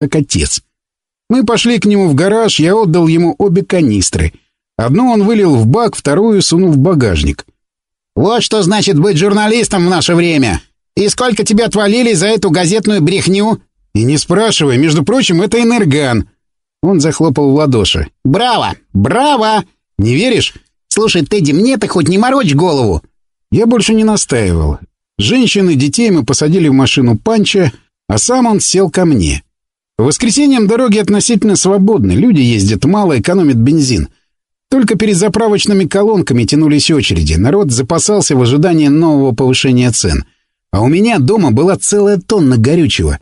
как отец. Мы пошли к нему в гараж, я отдал ему обе канистры. Одну он вылил в бак, вторую сунул в багажник. «Вот что значит быть журналистом в наше время! И сколько тебя отвалили за эту газетную брехню?» «И не спрашивай, между прочим, это энерган!» Он захлопал в ладоши. «Браво! Браво!» «Не веришь?» «Слушай, Тедди, мне ты хоть не морочь голову!» Я больше не настаивал. Женщин и детей мы посадили в машину Панча, а сам он сел ко мне. Воскресеньям дороги относительно свободны, люди ездят мало, экономят бензин. Только перед заправочными колонками тянулись очереди, народ запасался в ожидании нового повышения цен. А у меня дома была целая тонна горючего.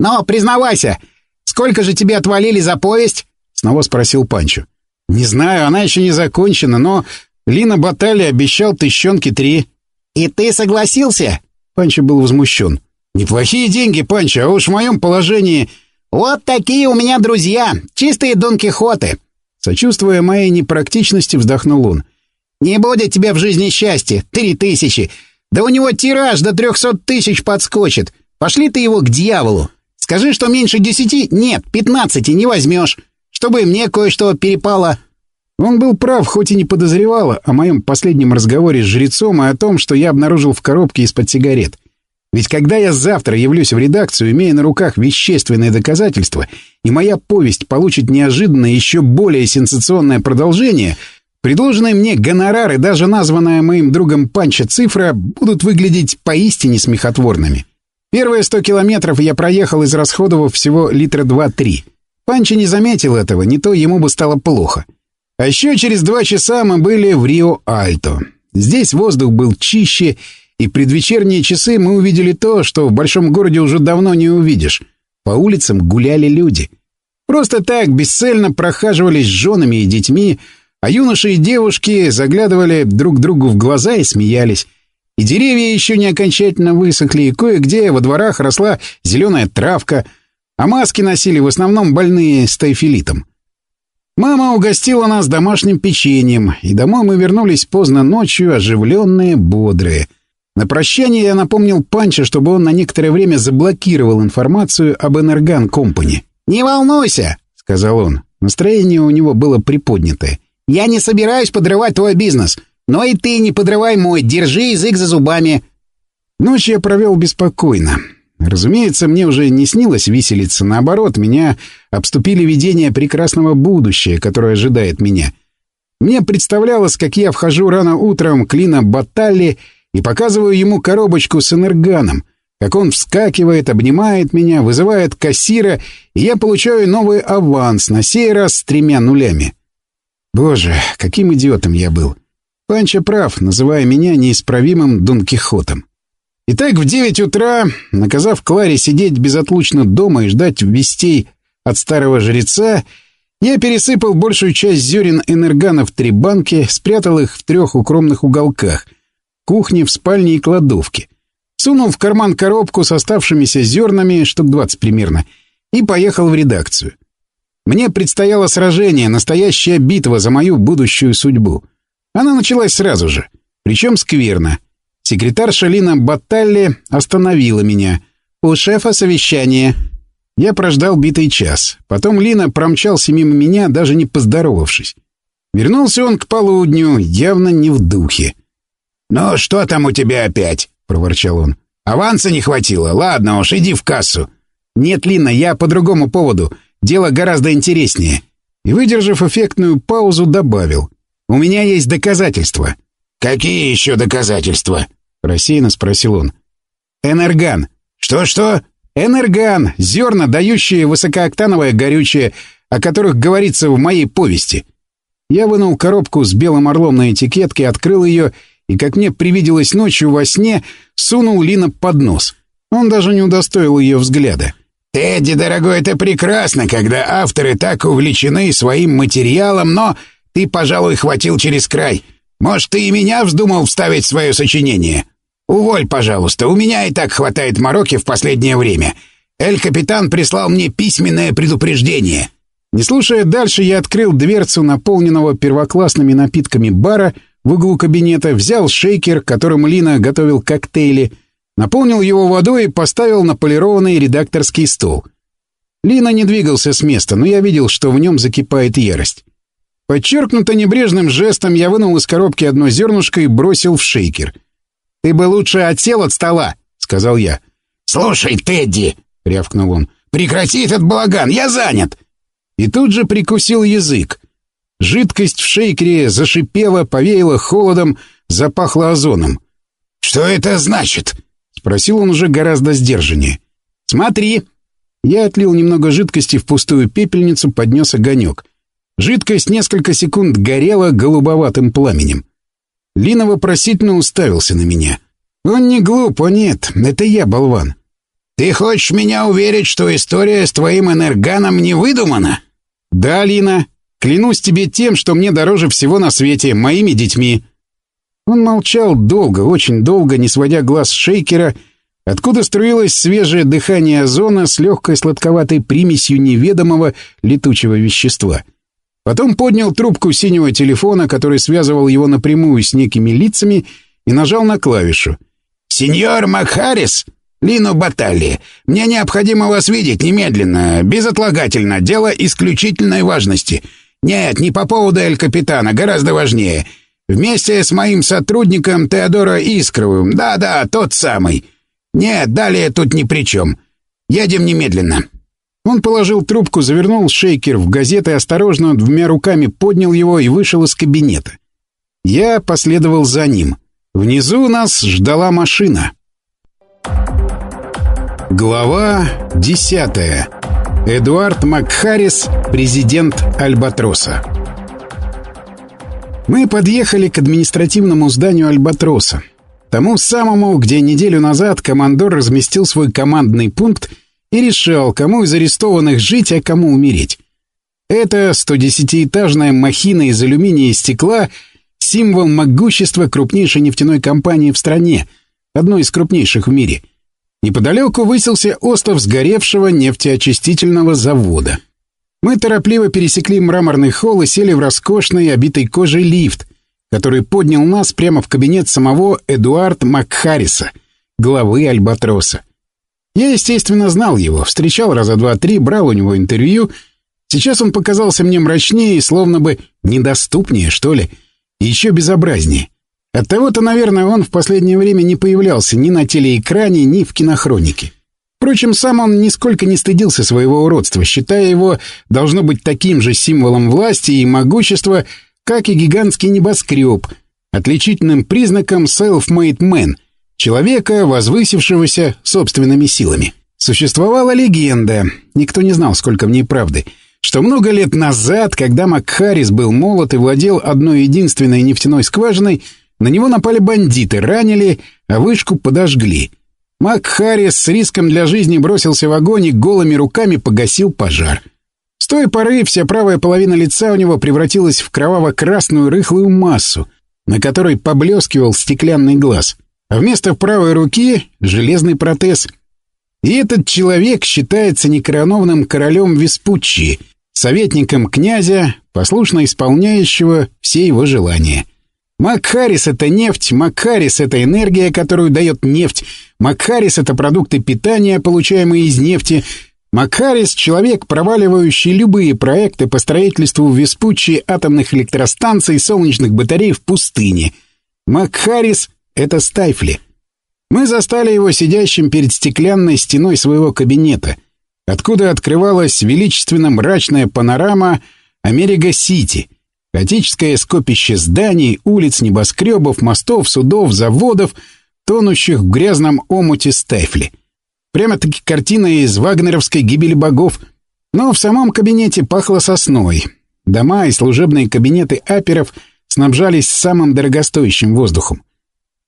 «Но, признавайся, сколько же тебе отвалили за повесть?» — снова спросил Панчо. «Не знаю, она еще не закончена, но Лина Батали обещал тыщенки три». «И ты согласился?» Панчо был возмущен. «Неплохие деньги, Панчо, а уж в моем положении...» «Вот такие у меня друзья, чистые Дон Кихоты!» Сочувствуя моей непрактичности, вздохнул он. «Не будет тебе в жизни счастья! Три тысячи! Да у него тираж до трехсот тысяч подскочит! Пошли ты его к дьяволу! Скажи, что меньше десяти? Нет, пятнадцати не возьмешь! Чтобы мне кое-что перепало!» Он был прав, хоть и не подозревала о моем последнем разговоре с жрецом и о том, что я обнаружил в коробке из-под сигарет. Ведь когда я завтра явлюсь в редакцию, имея на руках вещественные доказательства, и моя повесть получит неожиданное, еще более сенсационное продолжение, предложенные мне гонорары, даже названная моим другом Панча цифра, будут выглядеть поистине смехотворными. Первые сто километров я проехал, израсходовав всего литра два-три. Панча не заметил этого, не то ему бы стало плохо. А еще через два часа мы были в Рио-Альто. Здесь воздух был чище, и предвечерние часы мы увидели то, что в большом городе уже давно не увидишь. По улицам гуляли люди. Просто так, бесцельно прохаживались с женами и детьми, а юноши и девушки заглядывали друг другу в глаза и смеялись. И деревья еще не окончательно высохли, и кое-где во дворах росла зеленая травка, а маски носили в основном больные с тайфилитом. Мама угостила нас домашним печеньем, и домой мы вернулись поздно ночью, оживленные, бодрые. На прощание я напомнил Панча, чтобы он на некоторое время заблокировал информацию об Энерган Компани. «Не волнуйся», — сказал он. Настроение у него было приподнятое. «Я не собираюсь подрывать твой бизнес, но и ты не подрывай мой, держи язык за зубами». Ночь я провел беспокойно. Разумеется, мне уже не снилось виселица. Наоборот, меня обступили видения прекрасного будущего, которое ожидает меня. Мне представлялось, как я вхожу рано утром к Лина Баталли и показываю ему коробочку с энерганом, как он вскакивает, обнимает меня, вызывает кассира, и я получаю новый аванс, на сей раз с тремя нулями. Боже, каким идиотом я был. Панча прав, называя меня неисправимым Дон Кихотом. Итак, в девять утра, наказав Кларе сидеть безотлучно дома и ждать вестей от старого жреца, я пересыпал большую часть зерен энергана в три банки, спрятал их в трех укромных уголках — кухне, в спальне и кладовке. Сунул в карман коробку с оставшимися зернами, штук двадцать примерно, и поехал в редакцию. Мне предстояло сражение, настоящая битва за мою будущую судьбу. Она началась сразу же, причем скверно — Секретарша Лина Батталли остановила меня. «У шефа совещание». Я прождал битый час. Потом Лина промчался мимо меня, даже не поздоровавшись. Вернулся он к полудню, явно не в духе. «Ну, что там у тебя опять?» — проворчал он. «Аванса не хватило. Ладно уж, иди в кассу». «Нет, Лина, я по другому поводу. Дело гораздо интереснее». И, выдержав эффектную паузу, добавил. «У меня есть доказательства». «Какие еще доказательства?» — рассеянно спросил он. «Энерган». «Что-что?» «Энерган. Зерна, дающие высокооктановое горючее, о которых говорится в моей повести». Я вынул коробку с белым орлом на этикетке, открыл ее и, как мне привиделось ночью во сне, сунул Лина под нос. Он даже не удостоил ее взгляда. «Тедди, дорогой, это прекрасно, когда авторы так увлечены своим материалом, но ты, пожалуй, хватил через край. Может, ты и меня вздумал вставить в свое сочинение? Уволь, пожалуйста, у меня и так хватает мороки в последнее время. Эль-капитан прислал мне письменное предупреждение». Не слушая дальше, я открыл дверцу наполненного первоклассными напитками бара в углу кабинета, взял шейкер, которым Лина готовил коктейли, наполнил его водой и поставил на полированный редакторский стол. Лина не двигался с места, но я видел, что в нем закипает ярость. Подчеркнуто небрежным жестом я вынул из коробки одно зернышко и бросил в шейкер. «Ты бы лучше отсел от стола», — сказал я. «Слушай, Тедди», — рявкнул он, — «прекрати этот балаган, я занят». И тут же прикусил язык. Жидкость в шейкере зашипела, повеяла холодом, запахла озоном. «Что это значит?» — спросил он уже гораздо сдержаннее. «Смотри». Я отлил немного жидкости в пустую пепельницу, поднес огонек. Жидкость несколько секунд горела голубоватым пламенем. Лина вопросительно уставился на меня. «Он не глуп, о нет, это я, болван». «Ты хочешь меня уверить, что история с твоим энерганом не выдумана?» «Да, Лина. Клянусь тебе тем, что мне дороже всего на свете, моими детьми». Он молчал долго, очень долго, не сводя глаз с шейкера, откуда струилось свежее дыхание озона с легкой сладковатой примесью неведомого летучего вещества — Потом поднял трубку синего телефона, который связывал его напрямую с некими лицами, и нажал на клавишу. «Сеньор Макхарис, Лину Баталли, мне необходимо вас видеть немедленно, безотлагательно, дело исключительной важности. Нет, не по поводу Эль-Капитана, гораздо важнее. Вместе с моим сотрудником Теодоро Искровым, да-да, тот самый. Нет, далее тут ни при чем. Едем немедленно». Он положил трубку, завернул шейкер в газеты, осторожно двумя руками поднял его и вышел из кабинета. Я последовал за ним. Внизу нас ждала машина. Глава десятая. Эдуард Макхарис, президент Альбатроса. Мы подъехали к административному зданию Альбатроса. Тому самому, где неделю назад командор разместил свой командный пункт и решал, кому из арестованных жить, а кому умереть. Это 110-этажная махина из алюминия и стекла — символ могущества крупнейшей нефтяной компании в стране, одной из крупнейших в мире. Неподалеку высился остров сгоревшего нефтеочистительного завода. Мы торопливо пересекли мраморный холл и сели в роскошный, обитый кожей лифт, который поднял нас прямо в кабинет самого Эдуард Макхариса, главы Альбатроса. Я, естественно, знал его, встречал раза два-три, брал у него интервью. Сейчас он показался мне мрачнее и словно бы недоступнее, что ли, и еще безобразнее. Оттого-то, наверное, он в последнее время не появлялся ни на телеэкране, ни в кинохронике. Впрочем, сам он нисколько не стыдился своего уродства, считая его должно быть таким же символом власти и могущества, как и гигантский небоскреб, отличительным признаком self-made man — Человека, возвысившегося собственными силами. Существовала легенда, никто не знал, сколько в ней правды, что много лет назад, когда Макхарис был молод и владел одной единственной нефтяной скважиной, на него напали бандиты, ранили, а вышку подожгли. Макхарис с риском для жизни бросился в огонь и голыми руками погасил пожар. С той поры вся правая половина лица у него превратилась в кроваво-красную рыхлую массу, на которой поблескивал стеклянный глаз — а вместо правой руки — железный протез. И этот человек считается некороновным королем Веспуччи, советником князя, послушно исполняющего все его желания. Макхарис — это нефть, Макхарис — это энергия, которую дает нефть, Макхарис — это продукты питания, получаемые из нефти, Макхарис — человек, проваливающий любые проекты по строительству в Веспуччи атомных электростанций, солнечных батарей в пустыне. Макхарис — это Стайфли. Мы застали его сидящим перед стеклянной стеной своего кабинета, откуда открывалась величественно мрачная панорама Америка-Сити, хаотическое скопище зданий, улиц, небоскребов, мостов, судов, заводов, тонущих в грязном омуте Стайфли. Прямо-таки картина из вагнеровской гибели богов. Но в самом кабинете пахло сосной. Дома и служебные кабинеты аперов снабжались самым дорогостоящим воздухом.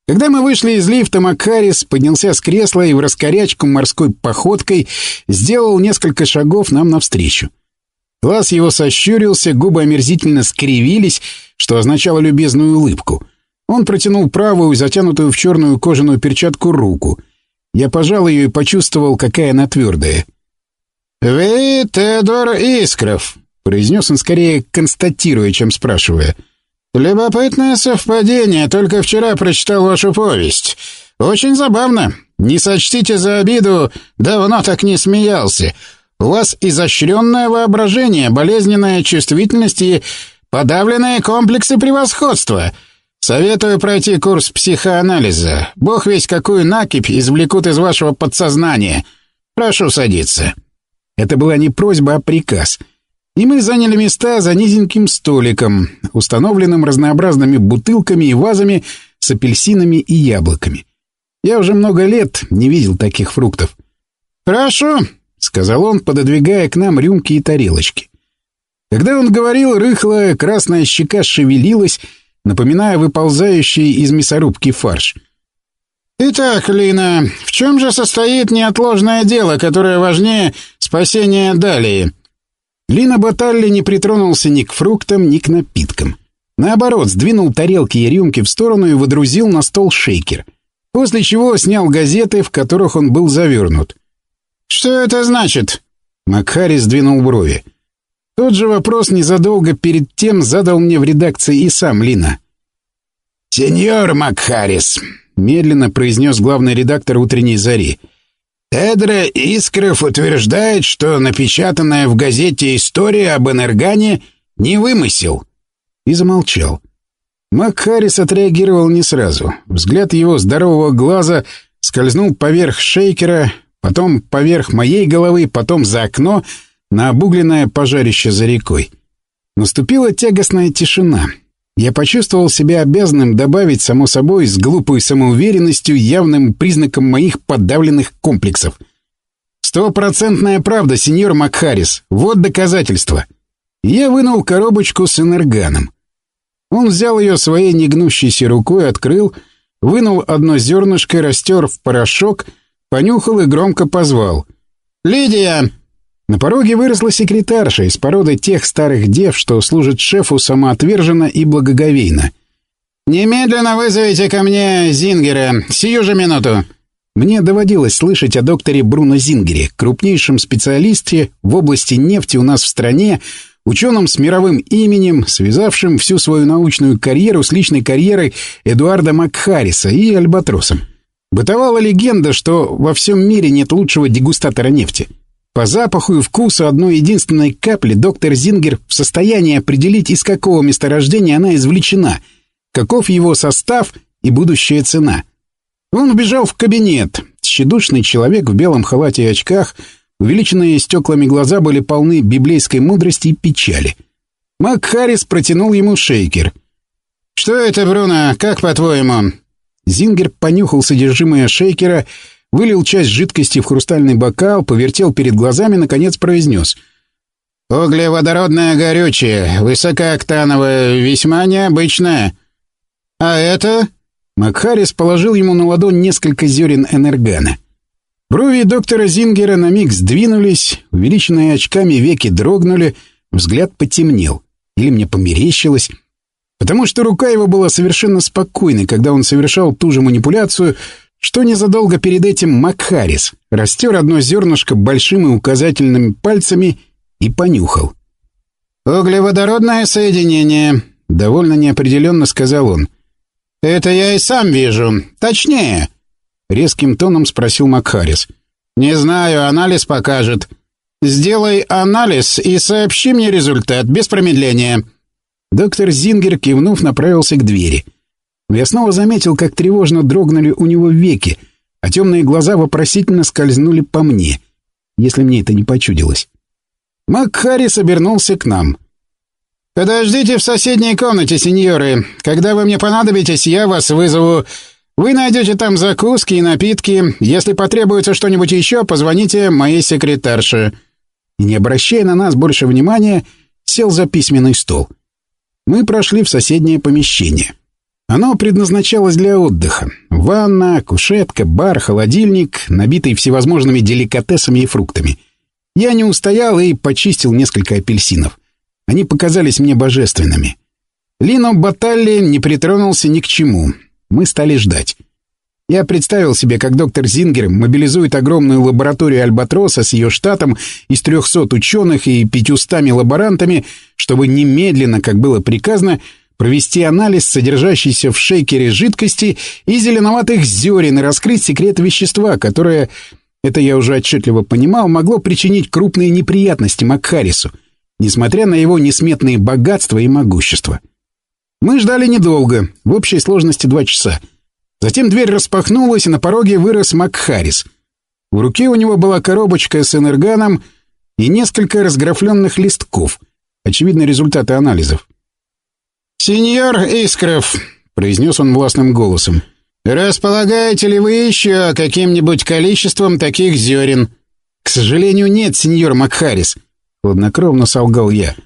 Когда мы вышли из лифта, Макарис поднялся с кресла и в раскорячку морской походкой сделал несколько шагов нам навстречу. Глаз его сощурился, губы омерзительно скривились, что означало любезную улыбку. Он протянул правую, затянутую в черную кожаную перчатку руку. Я пожал ее и почувствовал, какая она твердая. «Вы Теодор Искров», — произнес он скорее констатируя, чем спрашивая. — «Любопытное совпадение. Только вчера прочитал вашу повесть. Очень забавно. Не сочтите за обиду, давно так не смеялся. У вас изощренное воображение, болезненная чувствительность и подавленные комплексы превосходства. Советую пройти курс психоанализа. Бог весь какую накипь извлекут из вашего подсознания. Прошу садиться». Это была не просьба, а приказ. И мы заняли места за низеньким столиком, установленным разнообразными бутылками и вазами с апельсинами и яблоками. Я уже много лет не видел таких фруктов. «Прошу», — сказал он, пододвигая к нам рюмки и тарелочки. Когда он говорил, рыхлая красная щека шевелилась, напоминая выползающий из мясорубки фарш. «Итак, Лина, в чем же состоит неотложное дело, которое важнее спасения Далии?» Лина Баталли не притронулся ни к фруктам, ни к напиткам. Наоборот, сдвинул тарелки и рюмки в сторону и водрузил на стол шейкер. После чего снял газеты, в которых он был завернут. «Что это значит?» Макхари сдвинул брови. Тот же вопрос незадолго перед тем задал мне в редакции и сам Лина. «Сеньор Макхарис», — медленно произнес главный редактор «Утренней зари», Эдра Искров утверждает, что напечатанная в газете история об Энергане не вымысел. И замолчал. Макхарис отреагировал не сразу. Взгляд его здорового глаза скользнул поверх шейкера, потом поверх моей головы, потом за окно — на обугленное пожарище за рекой. Наступила тягостная тишина. Я почувствовал себя обязанным добавить, само собой, с глупой самоуверенностью явным признаком моих подавленных комплексов. «Стопроцентная правда, сеньор Макхарис. Вот доказательство». Я вынул коробочку с энерганом. Он взял ее своей негнущейся рукой, открыл, вынул одно зернышко, растер в порошок, понюхал и громко позвал. «Лидия!» На пороге выросла секретарша из породы тех старых дев, что служат шефу самоотверженно и благоговейно. «Немедленно вызовите ко мне Зингера. Сию же минуту». Мне доводилось слышать о докторе Бруно Зингере, крупнейшем специалисте в области нефти у нас в стране, ученом с мировым именем, связавшим всю свою научную карьеру с личной карьерой Эдуарда Макхариса и Альбатросом. Бытовала легенда, что во всем мире нет лучшего дегустатора нефти — по запаху и вкусу одной единственной капли доктор Зингер в состоянии определить, из какого месторождения она извлечена, каков его состав и будущая цена. Он убежал в кабинет. Тщедушный человек в белом халате и очках, увеличенные стеклами глаза были полны библейской мудрости и печали. Мак Харрис протянул ему шейкер. «Что это, Бруно? Как по-твоему?» Зингер понюхал содержимое шейкера вылил часть жидкости в хрустальный бокал, повертел перед глазами, наконец произнес. «Углеводородное горючее, высокооктановое, весьма необычное. А это...» Макхарис положил ему на ладонь несколько зерен энергана. Брови доктора Зингера на миг сдвинулись, увеличенные очками веки дрогнули, взгляд потемнел. Или мне померещилось... Потому что рука его была совершенно спокойной, когда он совершал ту же манипуляцию, что незадолго перед этим Макхарис растер одно зернышко большими указательными пальцами и понюхал. «Углеводородное соединение», — довольно неопределенно сказал он. «Это я и сам вижу. Точнее», — резким тоном спросил Макхарис. «Не знаю, анализ покажет. Сделай анализ и сообщи мне результат, без промедления». Доктор Зингер, кивнув, направился к двери. — я снова заметил, как тревожно дрогнули у него веки, а темные глаза вопросительно скользнули по мне, если мне это не почудилось. Мак Харрис обернулся к нам. «Подождите в соседней комнате, сеньоры. Когда вы мне понадобитесь, я вас вызову. Вы найдете там закуски и напитки. Если потребуется что-нибудь еще, позвоните моей секретарше». И, не обращая на нас больше внимания, сел за письменный стол. Мы прошли в соседнее помещение. Оно предназначалось для отдыха. Ванна, кушетка, бар, холодильник, набитый всевозможными деликатесами и фруктами. Я не устоял и почистил несколько апельсинов. Они показались мне божественными. Лино Баталли не притронулся ни к чему. Мы стали ждать. Я представил себе, как доктор Зингер мобилизует огромную лабораторию Альбатроса с ее штатом из трехсот ученых и пятьюстами лаборантами, чтобы немедленно, как было приказано, провести анализ содержащейся в шейкере жидкости и зеленоватых зерен и раскрыть секрет вещества, которое это я уже отчетливо понимал, могло причинить крупные неприятности Макхарису, несмотря на его несметные богатства и могущество. Мы ждали недолго, в общей сложности два часа. Затем дверь распахнулась, и на пороге вырос Макхарис. В руке у него была коробочка с энерганом и несколько разграфленных листков. Очевидно, результаты анализов. «Сеньор Искров», — произнес он властным голосом, — «располагаете ли вы еще каким-нибудь количеством таких зерен?» «К сожалению, нет, сеньор Макхарис», — хладнокровно солгал я.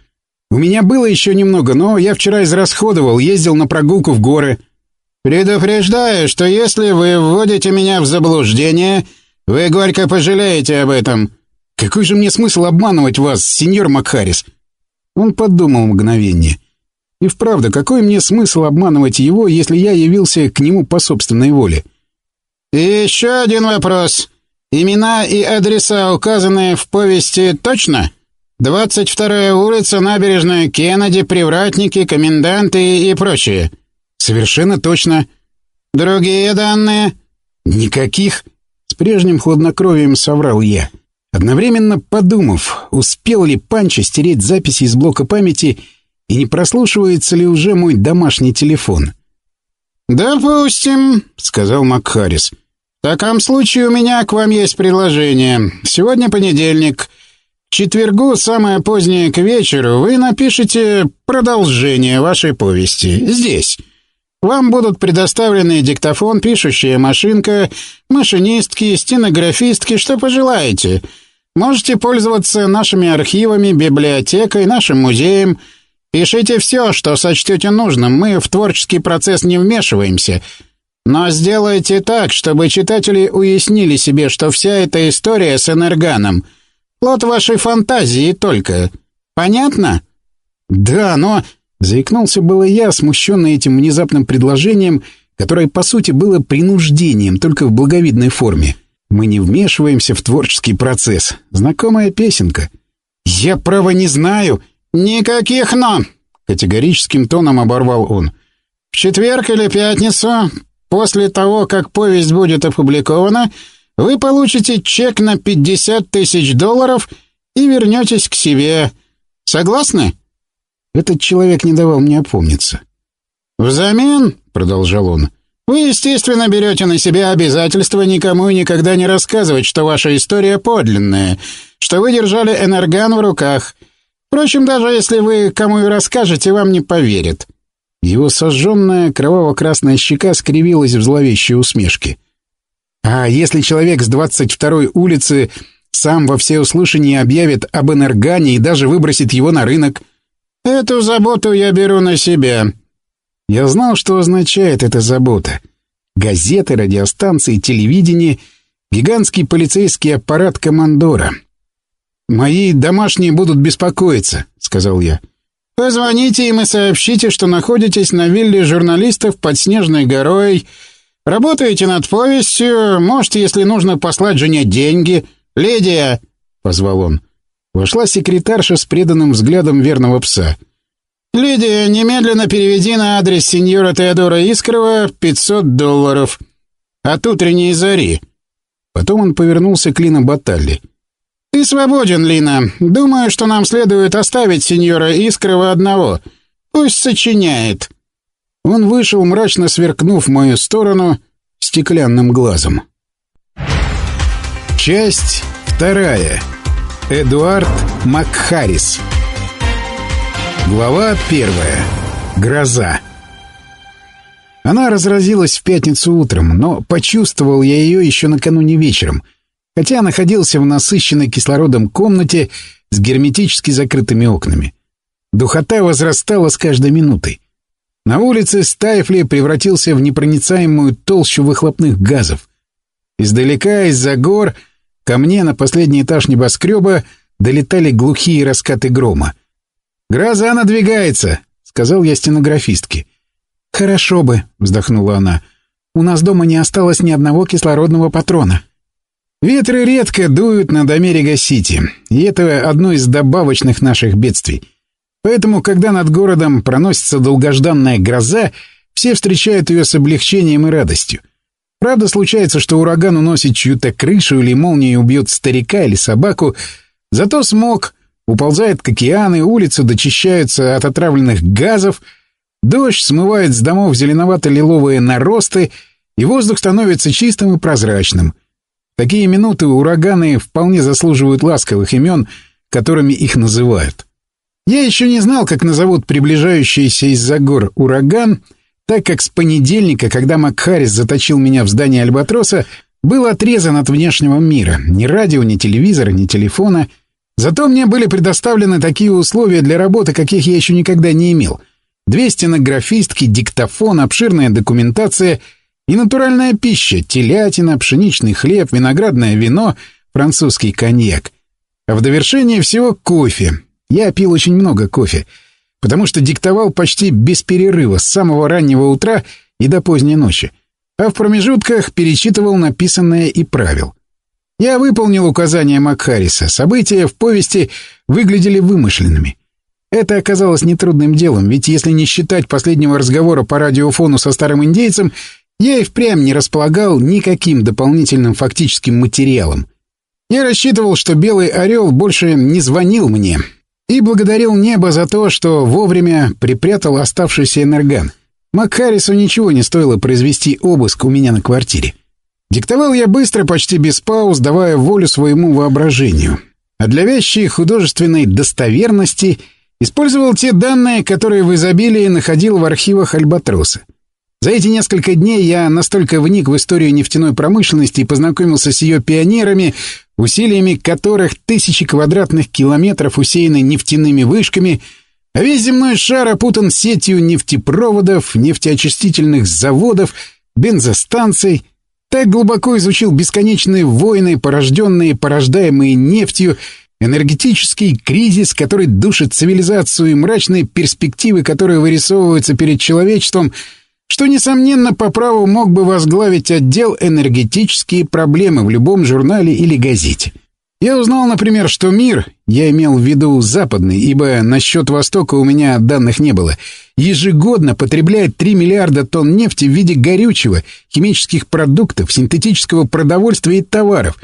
У меня было еще немного, но я вчера израсходовал, ездил на прогулку в горы. Предупреждаю, что если вы вводите меня в заблуждение, вы горько пожалеете об этом. Какой же мне смысл обманывать вас, сеньор Макхарис? Он подумал мгновение. И вправду, какой мне смысл обманывать его, если я явился к нему по собственной воле? И еще один вопрос. Имена и адреса, указанные в повести, точно? — Двадцать вторая улица, набережная Кеннеди, привратники, коменданты и прочее. Совершенно точно. Другие данные? Никаких. С прежним хладнокровием соврал я. Одновременно подумав, успел ли Панча стереть записи из блока памяти и не прослушивается ли уже мой домашний телефон. «Допустим», — сказал Макхарис. «В таком случае у меня к вам есть предложение. Сегодня понедельник четвергу, самое позднее к вечеру, вы напишите продолжение вашей повести. Здесь. Вам будут предоставлены диктофон, пишущая машинка, машинистки, стенографистки, что пожелаете. Можете пользоваться нашими архивами, библиотекой, нашим музеем. Пишите все, что сочтете нужным. Мы в творческий процесс не вмешиваемся. Но сделайте так, чтобы читатели уяснили себе, что вся эта история с энерганом — Плод вашей фантазии только. Понятно? Да, но... Заикнулся было я, смущенный этим внезапным предложением, которое, по сути, было принуждением, только в благовидной форме. Мы не вмешиваемся в творческий процесс. Знакомая песенка. «Я, право, не знаю». «Никаких «но», — категорическим тоном оборвал он. «В четверг или пятницу, после того, как повесть будет опубликована, вы получите чек на 50 тысяч долларов и вернетесь к себе. Согласны?» Этот человек не давал мне опомниться. «Взамен», — продолжал он, — «вы, естественно, берете на себя обязательство никому и никогда не рассказывать, что ваша история подлинная, что вы держали энерган в руках. Впрочем, даже если вы кому и расскажете, вам не поверят». Его сожженная кроваво-красная щека скривилась в зловещей усмешке. А если человек с 22-й улицы сам во всеуслышание объявит об энергане и даже выбросит его на рынок? Эту заботу я беру на себя. Я знал, что означает эта забота. Газеты, радиостанции, телевидение, гигантский полицейский аппарат командора. «Мои домашние будут беспокоиться», — сказал я. «Позвоните им и сообщите, что находитесь на вилле журналистов под Снежной горой», Работаете над повестью, может, если нужно послать жене деньги. Лидия!» — позвал он. Вошла секретарша с преданным взглядом верного пса. «Лидия, немедленно переведи на адрес сеньора Теодора Искрова 500 долларов. От утренней зари». Потом он повернулся к Лина Баталли. «Ты свободен, Лина. Думаю, что нам следует оставить сеньора Искрова одного. Пусть сочиняет». Он вышел, мрачно сверкнув в мою сторону стеклянным глазом. Часть вторая. Эдуард Макхарис. Глава первая. Гроза. Она разразилась в пятницу утром, но почувствовал я ее еще накануне вечером, хотя находился в насыщенной кислородом комнате с герметически закрытыми окнами. Духота возрастала с каждой минутой. На улице Стайфли превратился в непроницаемую толщу выхлопных газов. Издалека, из-за гор, ко мне на последний этаж небоскреба долетали глухие раскаты грома. «Гроза надвигается», — сказал я стенографистке. «Хорошо бы», — вздохнула она. «У нас дома не осталось ни одного кислородного патрона». Ветры редко дуют над Америка-Сити, и это одно из добавочных наших бедствий — Поэтому, когда над городом проносится долгожданная гроза, все встречают ее с облегчением и радостью. Правда, случается, что ураган уносит чью-то крышу или молнией убьет старика или собаку, зато смог уползает к океану, улицы дочищаются от отравленных газов, дождь смывает с домов зеленовато-лиловые наросты, и воздух становится чистым и прозрачным. В такие минуты ураганы вполне заслуживают ласковых имен, которыми их называют. Я еще не знал, как назовут приближающийся из-за гор ураган, так как с понедельника, когда Макхарис заточил меня в здание Альбатроса, был отрезан от внешнего мира. Ни радио, ни телевизора, ни телефона. Зато мне были предоставлены такие условия для работы, каких я еще никогда не имел. Две стенографистки, диктофон, обширная документация и натуральная пища, телятина, пшеничный хлеб, виноградное вино, французский коньяк. А в довершение всего кофе, я пил очень много кофе, потому что диктовал почти без перерыва с самого раннего утра и до поздней ночи, а в промежутках перечитывал написанное и правил. Я выполнил указания Макхариса, события в повести выглядели вымышленными. Это оказалось нетрудным делом, ведь если не считать последнего разговора по радиофону со старым индейцем, я и впрямь не располагал никаким дополнительным фактическим материалом. Я рассчитывал, что Белый Орел больше не звонил мне, и благодарил небо за то, что вовремя припрятал оставшийся энерган. Макхарису ничего не стоило произвести обыск у меня на квартире. Диктовал я быстро, почти без пауз, давая волю своему воображению. А для вещей художественной достоверности использовал те данные, которые в изобилии находил в архивах Альбатроса. За эти несколько дней я настолько вник в историю нефтяной промышленности и познакомился с ее пионерами, усилиями которых тысячи квадратных километров усеяны нефтяными вышками, а весь земной шар опутан сетью нефтепроводов, нефтеочистительных заводов, бензостанций, так глубоко изучил бесконечные войны, порожденные, порождаемые нефтью, энергетический кризис, который душит цивилизацию и мрачные перспективы, которые вырисовываются перед человечеством — что, несомненно, по праву мог бы возглавить отдел «Энергетические проблемы» в любом журнале или газете. Я узнал, например, что мир, я имел в виду западный, ибо насчет Востока у меня данных не было, ежегодно потребляет 3 миллиарда тонн нефти в виде горючего, химических продуктов, синтетического продовольствия и товаров.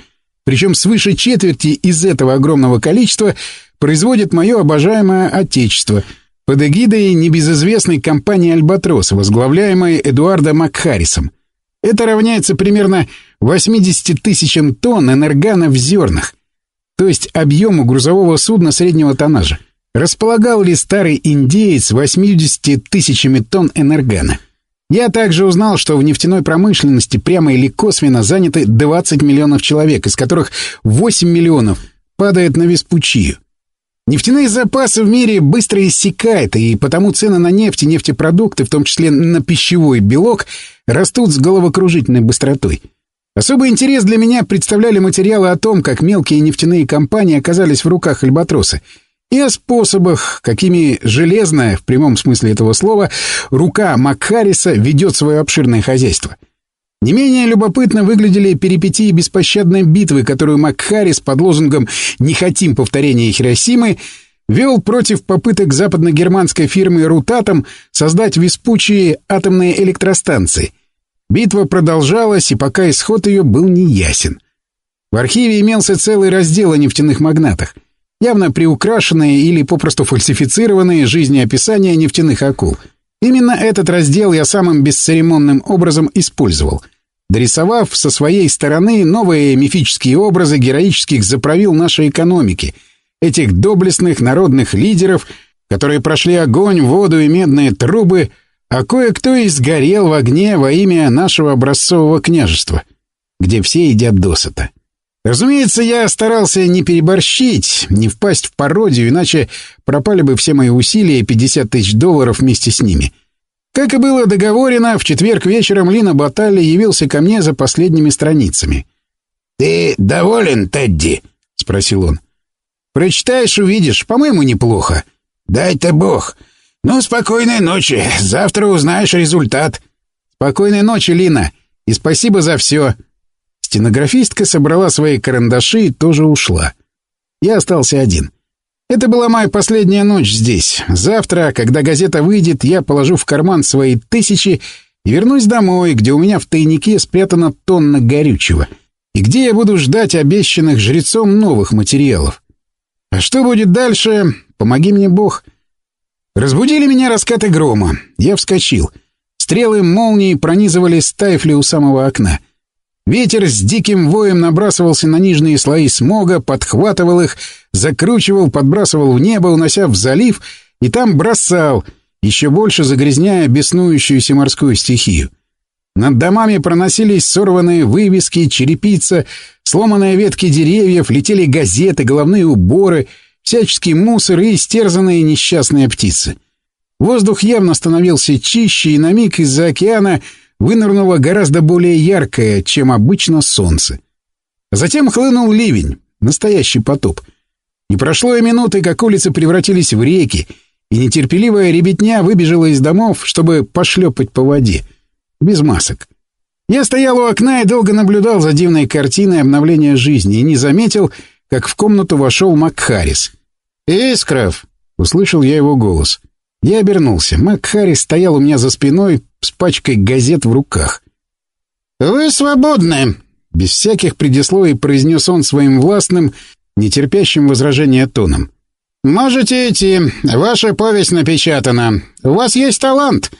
Причем свыше четверти из этого огромного количества производит мое обожаемое Отечество – под эгидой небезызвестной компании «Альбатрос», возглавляемой Эдуардом Макхарисом. Это равняется примерно 80 тысячам тонн энергана в зернах, то есть объему грузового судна среднего тоннажа. Располагал ли старый индеец 80 тысячами тонн энергана? Я также узнал, что в нефтяной промышленности прямо или косвенно заняты 20 миллионов человек, из которых 8 миллионов падает на Веспучию. Нефтяные запасы в мире быстро иссякают, и потому цены на нефть и нефтепродукты, в том числе на пищевой белок, растут с головокружительной быстротой. Особый интерес для меня представляли материалы о том, как мелкие нефтяные компании оказались в руках Альбатроса, и о способах, какими железная, в прямом смысле этого слова, рука Макхариса ведет свое обширное хозяйство — не менее любопытно выглядели перипетии беспощадной битвы, которую Макхарис под лозунгом «Не хотим повторения Хиросимы» вел против попыток западно-германской фирмы «Рутатом» создать веспучие атомные электростанции. Битва продолжалась, и пока исход ее был неясен. В архиве имелся целый раздел о нефтяных магнатах, явно приукрашенные или попросту фальсифицированные жизнеописания нефтяных акул — Именно этот раздел я самым бесцеремонным образом использовал, дорисовав со своей стороны новые мифические образы героических заправил нашей экономики, этих доблестных народных лидеров, которые прошли огонь, воду и медные трубы, а кое-кто и сгорел в огне во имя нашего образцового княжества, где все едят досыта. Разумеется, я старался не переборщить, не впасть в пародию, иначе пропали бы все мои усилия и 50 тысяч долларов вместе с ними. Как и было договорено, в четверг вечером Лина Баталли явился ко мне за последними страницами. «Ты доволен, Тедди?» — спросил он. «Прочитаешь, увидишь. По-моему, неплохо». «Дай-то бог. Ну, спокойной ночи. Завтра узнаешь результат». «Спокойной ночи, Лина. И спасибо за все». Стенографистка собрала свои карандаши и тоже ушла. Я остался один. Это была моя последняя ночь здесь. Завтра, когда газета выйдет, я положу в карман свои тысячи и вернусь домой, где у меня в тайнике спрятана тонна горючего, и где я буду ждать обещанных жрецом новых материалов. А что будет дальше, помоги мне Бог. Разбудили меня раскаты грома. Я вскочил. Стрелы молнии пронизывали стайфли у самого окна. Ветер с диким воем набрасывался на нижние слои смога, подхватывал их, закручивал, подбрасывал в небо, унося в залив, и там бросал, еще больше загрязняя беснующуюся морскую стихию. Над домами проносились сорванные вывески, черепица, сломанные ветки деревьев, летели газеты, головные уборы, всяческий мусор и истерзанные несчастные птицы. Воздух явно становился чище, и на миг из-за океана вынырнуло гораздо более яркое, чем обычно, солнце. Затем хлынул ливень, настоящий потоп. Не прошло и минуты, как улицы превратились в реки, и нетерпеливая ребятня выбежала из домов, чтобы пошлепать по воде. Без масок. Я стоял у окна и долго наблюдал за дивной картиной обновления жизни и не заметил, как в комнату вошел Макхарис. «Искров!» — услышал я его голос. Я обернулся. Макхарис стоял у меня за спиной с пачкой газет в руках. «Вы свободны!» Без всяких предисловий произнес он своим властным, нетерпящим возражения тоном. «Можете идти. Ваша повесть напечатана. У вас есть талант.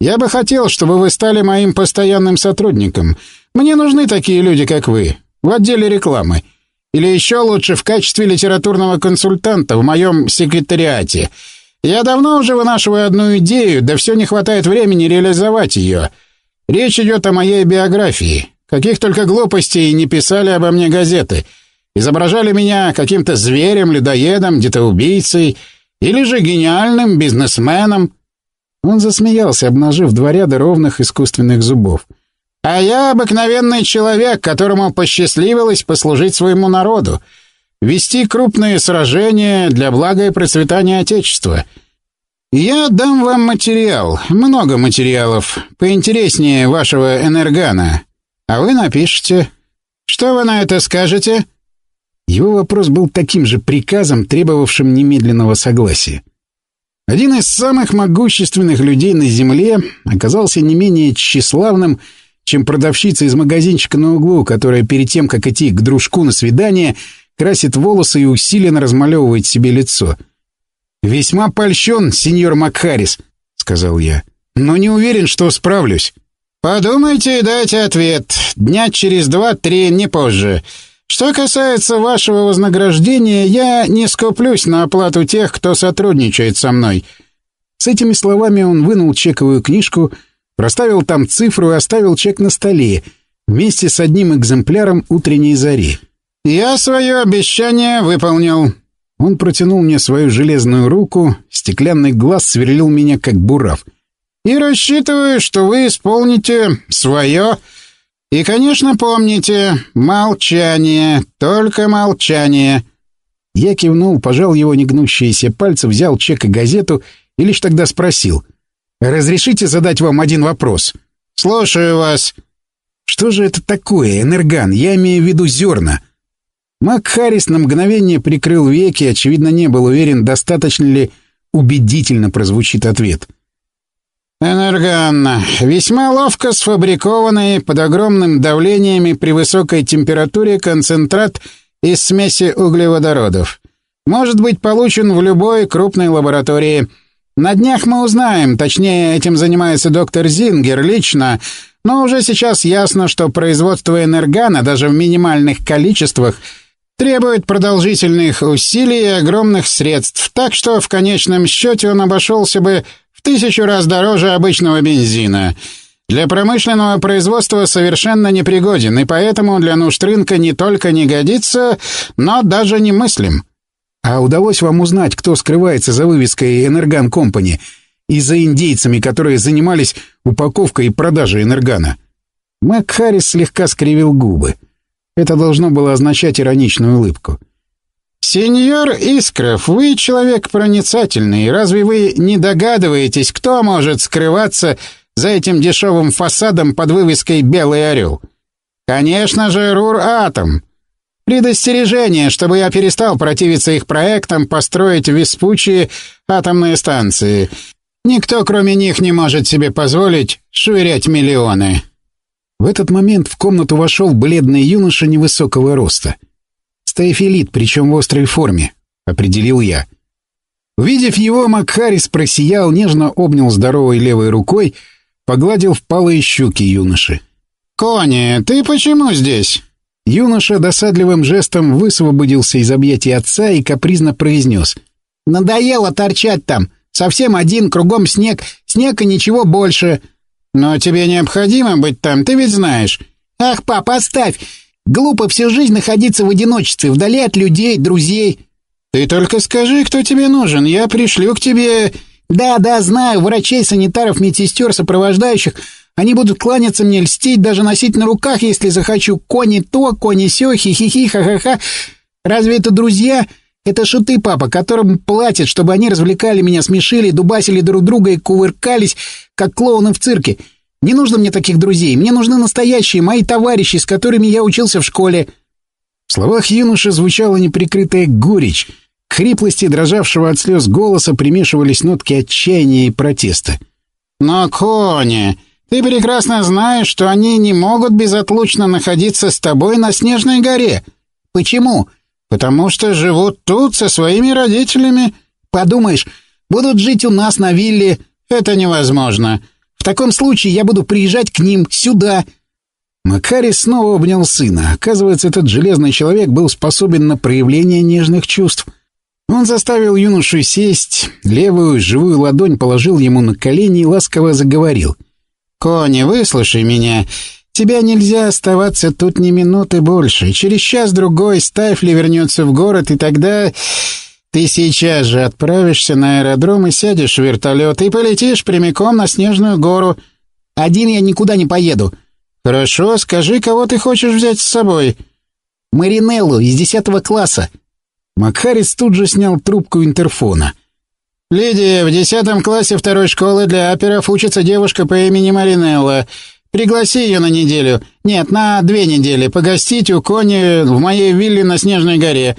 Я бы хотел, чтобы вы стали моим постоянным сотрудником. Мне нужны такие люди, как вы, в отделе рекламы. Или еще лучше в качестве литературного консультанта в моем секретариате. Я давно уже вынашиваю одну идею, да все не хватает времени реализовать ее. Речь идет о моей биографии. Каких только глупостей не писали обо мне газеты. Изображали меня каким-то зверем, людоедом, где-то убийцей, или же гениальным бизнесменом. Он засмеялся, обнажив два ряда ровных искусственных зубов. «А я обыкновенный человек, которому посчастливилось послужить своему народу вести крупные сражения для блага и процветания Отечества. Я дам вам материал, много материалов, поинтереснее вашего энергана, а вы напишите. Что вы на это скажете?» Его вопрос был таким же приказом, требовавшим немедленного согласия. Один из самых могущественных людей на Земле оказался не менее тщеславным, чем продавщица из магазинчика на углу, которая перед тем, как идти к дружку на свидание, красит волосы и усиленно размалевывает себе лицо. «Весьма польщен, сеньор Макхарис», — сказал я, — «но не уверен, что справлюсь». «Подумайте и дайте ответ. Дня через два-три, не позже. Что касается вашего вознаграждения, я не скуплюсь на оплату тех, кто сотрудничает со мной». С этими словами он вынул чековую книжку, проставил там цифру и оставил чек на столе, вместе с одним экземпляром утренней зари. «Я свое обещание выполнил». Он протянул мне свою железную руку, стеклянный глаз сверлил меня, как бурав. «И рассчитываю, что вы исполните свое. И, конечно, помните, молчание, только молчание». Я кивнул, пожал его негнущиеся пальцы, взял чек и газету и лишь тогда спросил. «Разрешите задать вам один вопрос?» «Слушаю вас». «Что же это такое, энерган? Я имею в виду зерна». Мак Харрис на мгновение прикрыл веки, очевидно, не был уверен, достаточно ли убедительно прозвучит ответ. «Энерганна. Весьма ловко сфабрикованный под огромным давлением и при высокой температуре концентрат из смеси углеводородов. Может быть получен в любой крупной лаборатории. На днях мы узнаем, точнее, этим занимается доктор Зингер лично, но уже сейчас ясно, что производство энергана даже в минимальных количествах – требует продолжительных усилий и огромных средств, так что в конечном счете он обошелся бы в тысячу раз дороже обычного бензина. Для промышленного производства совершенно непригоден, и поэтому для нужд рынка не только не годится, но даже не мыслим. А удалось вам узнать, кто скрывается за вывеской «Энерган Компани» и за индейцами, которые занимались упаковкой и продажей энергана? Мак Харрис слегка скривил губы. — это должно было означать ироничную улыбку. «Сеньор Искров, вы человек проницательный. Разве вы не догадываетесь, кто может скрываться за этим дешевым фасадом под вывеской «Белый орел»? Конечно же, Рур-Атом. Предостережение, чтобы я перестал противиться их проектам построить в атомные станции. Никто, кроме них, не может себе позволить швырять миллионы. В этот момент в комнату вошел бледный юноша невысокого роста. Стаефилит, причем в острой форме, определил я. Увидев его, Макхарис просиял, нежно обнял здоровой левой рукой, погладил впалые щеки юноши. «Кони, ты почему здесь?» Юноша досадливым жестом высвободился из объятий отца и капризно произнес. «Надоело торчать там. Совсем один, кругом снег. Снег и ничего больше. Но тебе необходимо быть там, ты ведь знаешь. Ах, папа, оставь. Глупо всю жизнь находиться в одиночестве, вдали от людей, друзей. Ты только скажи, кто тебе нужен. Я пришлю к тебе... Да, да, знаю, врачей, санитаров, медсестер, сопровождающих. Они будут кланяться мне, льстить, даже носить на руках, если захочу. Кони то, кони сё, хи-хи-хи, ха-ха-ха. Разве это друзья? Это шуты, папа, которым платят, чтобы они развлекали меня, смешили, дубасили друг друга и кувыркались, как клоуны в цирке. Не нужно мне таких друзей. Мне нужны настоящие, мои товарищи, с которыми я учился в школе». В словах юноши звучала неприкрытая горечь. К хриплости дрожавшего от слез голоса примешивались нотки отчаяния и протеста. «Но, Кони, ты прекрасно знаешь, что они не могут безотлучно находиться с тобой на Снежной горе. Почему? Потому что живут тут со своими родителями. Подумаешь, будут жить у нас на вилле. Это невозможно. В таком случае я буду приезжать к ним сюда». Макари снова обнял сына. Оказывается, этот железный человек был способен на проявление нежных чувств. Он заставил юношу сесть, левую живую ладонь положил ему на колени и ласково заговорил. «Кони, выслушай меня. Тебя нельзя оставаться тут ни минуты больше. Через час-другой Стайфли вернется в город, и тогда ты сейчас же отправишься на аэродром и сядешь в вертолет, и полетишь прямиком на Снежную гору. Один я никуда не поеду. Хорошо, скажи, кого ты хочешь взять с собой?» «Маринеллу из десятого класса». Макхарис тут же снял трубку интерфона. «Лидия, в десятом классе второй школы для оперов учится девушка по имени Маринелла. Пригласи ее на неделю. Нет, на две недели. Погостить у Кони в моей вилле на Снежной горе.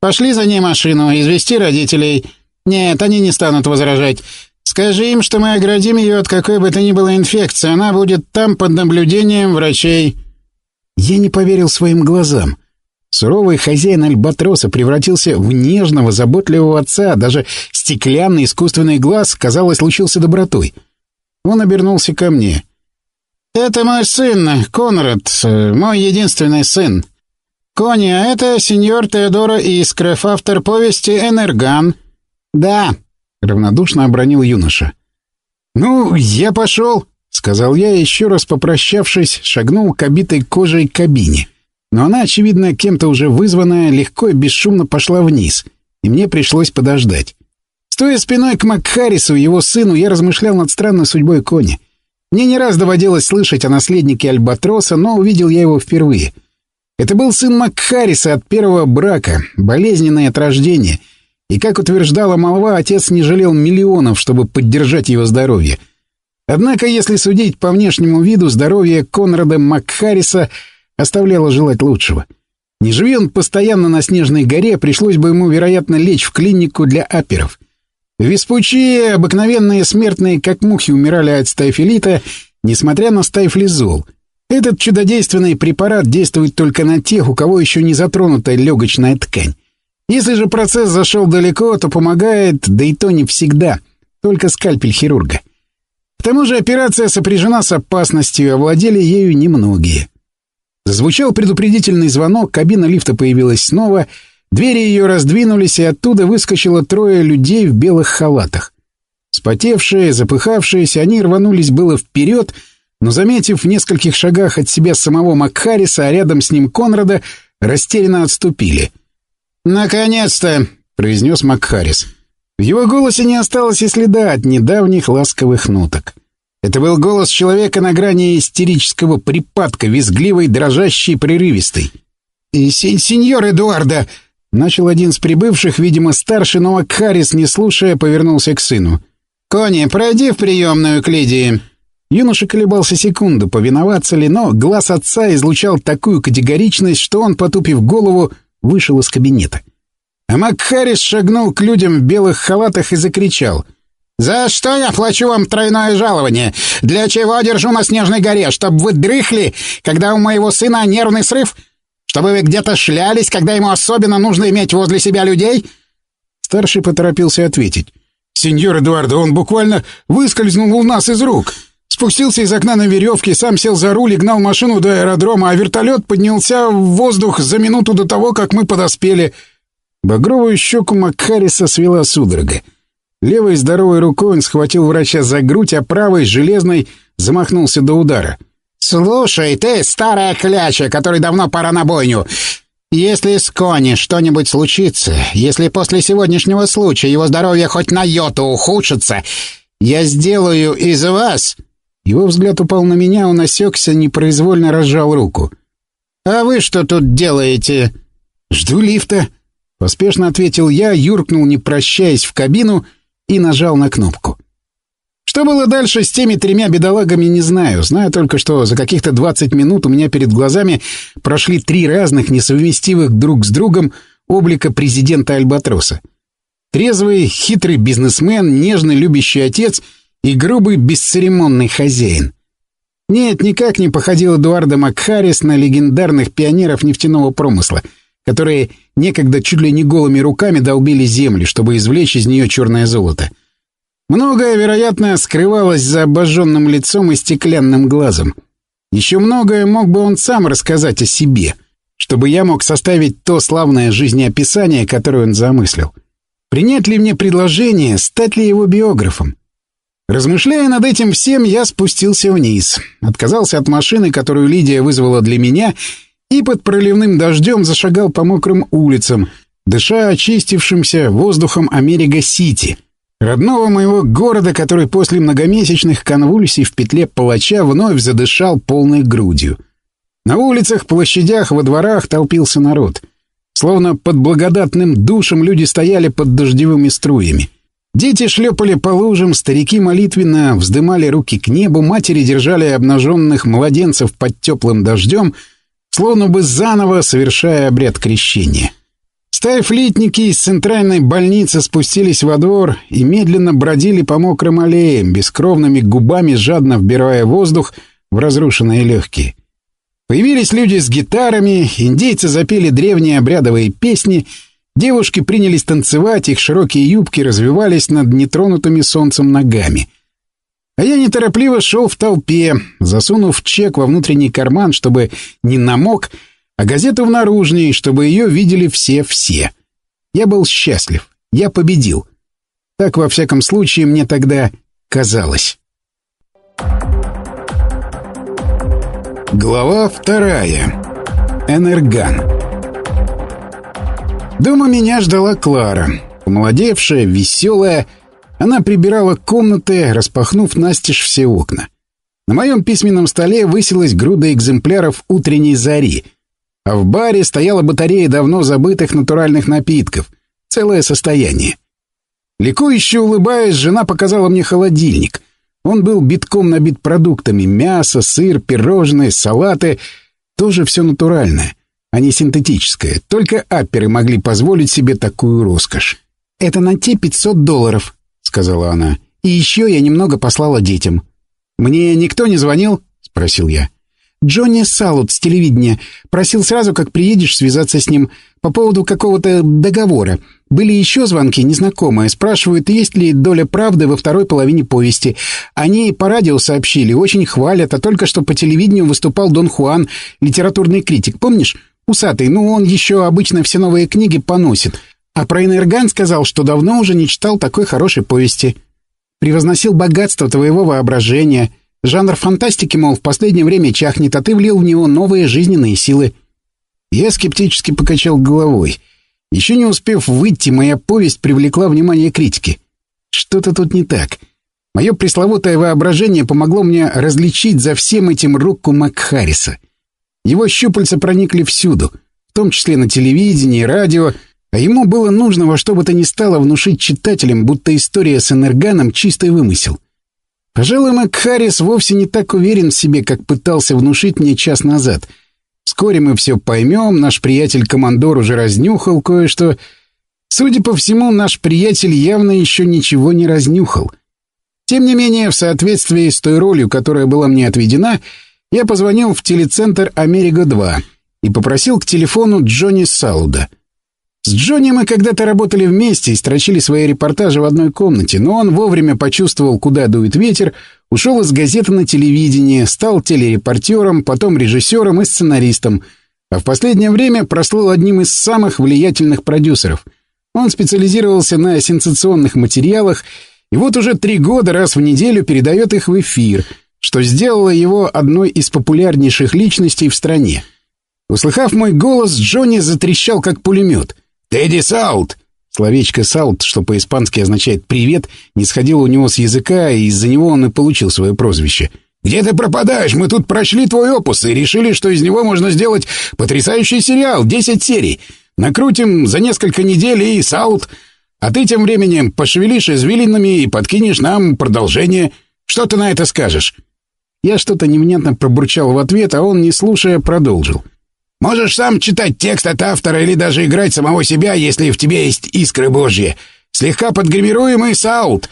Пошли за ней машину, извести родителей. Нет, они не станут возражать. Скажи им, что мы оградим ее от какой бы то ни было инфекции. Она будет там под наблюдением врачей». Я не поверил своим глазам. Суровый хозяин Альбатроса превратился в нежного, заботливого отца. Даже стеклянный искусственный глаз, казалось, лучился добротой. Он обернулся ко мне. «Это мой сын, Конрад, мой единственный сын. Кони, а это сеньор Теодора Искров, автор повести «Энерган». «Да», — равнодушно обронил юноша. «Ну, я пошел», — сказал я, еще раз попрощавшись, шагнул к обитой кожей кабине. Но она, очевидно, кем-то уже вызванная, легко и бесшумно пошла вниз, и мне пришлось подождать. Стоя спиной к Макхарису его сыну, я размышлял над странной судьбой Кони — мне не раз доводилось слышать о наследнике Альбатроса, но увидел я его впервые. Это был сын Макхариса от первого брака, болезненное от рождения. И, как утверждала молва, отец не жалел миллионов, чтобы поддержать его здоровье. Однако, если судить по внешнему виду, здоровье Конрада Макхариса оставляло желать лучшего. Не живи он постоянно на Снежной горе, пришлось бы ему, вероятно, лечь в клинику для аперов — в Веспучи обыкновенные смертные, как мухи, умирали от стайфилита, несмотря на стайфлизол. Этот чудодейственный препарат действует только на тех, у кого еще не затронута легочная ткань. Если же процесс зашел далеко, то помогает, да и то не всегда, только скальпель хирурга. К тому же операция сопряжена с опасностью, овладели ею немногие. Зазвучал предупредительный звонок, кабина лифта появилась снова — Двери ее раздвинулись, и оттуда выскочило трое людей в белых халатах. Спотевшие, запыхавшиеся, они рванулись было вперед, но, заметив в нескольких шагах от себя самого Макхариса, а рядом с ним Конрада, растерянно отступили. «Наконец-то!» — произнес Макхарис. В его голосе не осталось и следа от недавних ласковых ноток. Это был голос человека на грани истерического припадка, визгливый, дрожащий, прерывистый. «И сеньор Эдуарда!» Начал один из прибывших, видимо, старший, но Макхарис, не слушая, повернулся к сыну. «Кони, пройди в приемную к Лидии». Юноша колебался секунду, повиноваться ли, но глаз отца излучал такую категоричность, что он, потупив голову, вышел из кабинета. А Макхарис шагнул к людям в белых халатах и закричал. «За что я плачу вам тройное жалование? Для чего держу на Снежной горе? Чтобы вы дрыхли, когда у моего сына нервный срыв? Чтобы вы где-то шлялись, когда ему особенно нужно иметь возле себя людей?» Старший поторопился ответить. «Сеньор Эдуардо, он буквально выскользнул у нас из рук. Спустился из окна на веревке, сам сел за руль и гнал машину до аэродрома, а вертолет поднялся в воздух за минуту до того, как мы подоспели». Багровую щеку Макхариса свела судорога. Левой здоровой рукой он схватил врача за грудь, а правой, железной, замахнулся до удара. «Слушай, ты старая кляча, которой давно пора на бойню. Если с Кони что-нибудь случится, если после сегодняшнего случая его здоровье хоть на йоту ухудшится, я сделаю из вас...» Его взгляд упал на меня, он осекся, непроизвольно разжал руку. «А вы что тут делаете?» «Жду лифта», — поспешно ответил я, юркнул, не прощаясь, в кабину и нажал на кнопку. Что было дальше с теми тремя бедолагами, не знаю. Знаю только, что за каких-то 20 минут у меня перед глазами прошли три разных, несовместивых друг с другом облика президента Альбатроса. Трезвый, хитрый бизнесмен, нежный, любящий отец и грубый, бесцеремонный хозяин. Нет, никак не походил Эдуардо Макхарис на легендарных пионеров нефтяного промысла, которые некогда чуть ли не голыми руками долбили землю, чтобы извлечь из нее черное золото. Многое, вероятно, скрывалось за обожженным лицом и стеклянным глазом. Еще многое мог бы он сам рассказать о себе, чтобы я мог составить то славное жизнеописание, которое он замыслил. Принять ли мне предложение, стать ли его биографом? Размышляя над этим всем, я спустился вниз, отказался от машины, которую Лидия вызвала для меня, и под проливным дождем зашагал по мокрым улицам, дыша очистившимся воздухом Америка-Сити, родного моего города, который после многомесячных конвульсий в петле палача вновь задышал полной грудью. На улицах, площадях, во дворах толпился народ — Словно под благодатным душем люди стояли под дождевыми струями. Дети шлепали по лужам, старики молитвенно вздымали руки к небу, матери держали обнаженных младенцев под теплым дождем, словно бы заново совершая обряд крещения. Стаи флитники из центральной больницы спустились во двор и медленно бродили по мокрым аллеям, бескровными губами жадно вбирая воздух в разрушенные легкие. Появились люди с гитарами, индейцы запели древние обрядовые песни, девушки принялись танцевать, их широкие юбки развивались над нетронутыми солнцем ногами. А я неторопливо шел в толпе, засунув чек во внутренний карман, чтобы не намок, а газету в наружный, чтобы ее видели все-все. Я был счастлив, я победил. Так, во всяком случае, мне тогда казалось. Глава вторая. Энерган. Дома меня ждала Клара. Помолодевшая, веселая. Она прибирала комнаты, распахнув настежь все окна. На моем письменном столе высилась груда экземпляров утренней зари. А в баре стояла батарея давно забытых натуральных напитков. Целое состояние. Ликующе улыбаясь, жена показала мне холодильник — он был битком набит продуктами. Мясо, сыр, пирожные, салаты. Тоже все натуральное, а не синтетическое. Только апперы могли позволить себе такую роскошь. «Это на те 500 долларов», — сказала она. «И еще я немного послала детям». «Мне никто не звонил?» — спросил я. Джонни Салут с телевидения. Просил сразу, как приедешь, связаться с ним по поводу какого-то договора. Были еще звонки незнакомые. Спрашивают, есть ли доля правды во второй половине повести. Они по радио сообщили, очень хвалят, а только что по телевидению выступал Дон Хуан, литературный критик. Помнишь? Усатый. Ну, он еще обычно все новые книги поносит. А про Энерган сказал, что давно уже не читал такой хорошей повести. Превозносил богатство твоего воображения — Жанр фантастики, мол, в последнее время чахнет, а ты влил в него новые жизненные силы. Я скептически покачал головой. Еще не успев выйти, моя повесть привлекла внимание критики. Что-то тут не так. Мое пресловутое воображение помогло мне различить за всем этим руку Макхариса. Его щупальца проникли всюду, в том числе на телевидении, радио, а ему было нужно во что бы то ни стало внушить читателям, будто история с Энерганом — чистый вымысел. Пожалуй, Макхарис вовсе не так уверен в себе, как пытался внушить мне час назад. Вскоре мы все поймем, наш приятель-командор уже разнюхал кое-что. Судя по всему, наш приятель явно еще ничего не разнюхал. Тем не менее, в соответствии с той ролью, которая была мне отведена, я позвонил в телецентр «Америка-2» и попросил к телефону Джонни Сауда. С Джонни мы когда-то работали вместе и строчили свои репортажи в одной комнате, но он вовремя почувствовал, куда дует ветер, ушел из газеты на телевидение, стал телерепортером, потом режиссером и сценаристом, а в последнее время прослыл одним из самых влиятельных продюсеров. Он специализировался на сенсационных материалах и вот уже три года раз в неделю передает их в эфир, что сделало его одной из популярнейших личностей в стране. Услыхав мой голос, Джонни затрещал как пулемет. «Тедди Саут!» Словечко «саут», что по-испански означает «привет», не сходило у него с языка, и из-за него он и получил свое прозвище. «Где ты пропадаешь? Мы тут прочли твой опус и решили, что из него можно сделать потрясающий сериал, десять серий. Накрутим за несколько недель и «саут». А ты тем временем пошевелишь извилинами и подкинешь нам продолжение. Что ты на это скажешь?» Я что-то невнятно пробурчал в ответ, а он, не слушая, продолжил. Можешь сам читать текст от автора или даже играть самого себя, если в тебе есть искры божьи. Слегка подгримируемый Саут.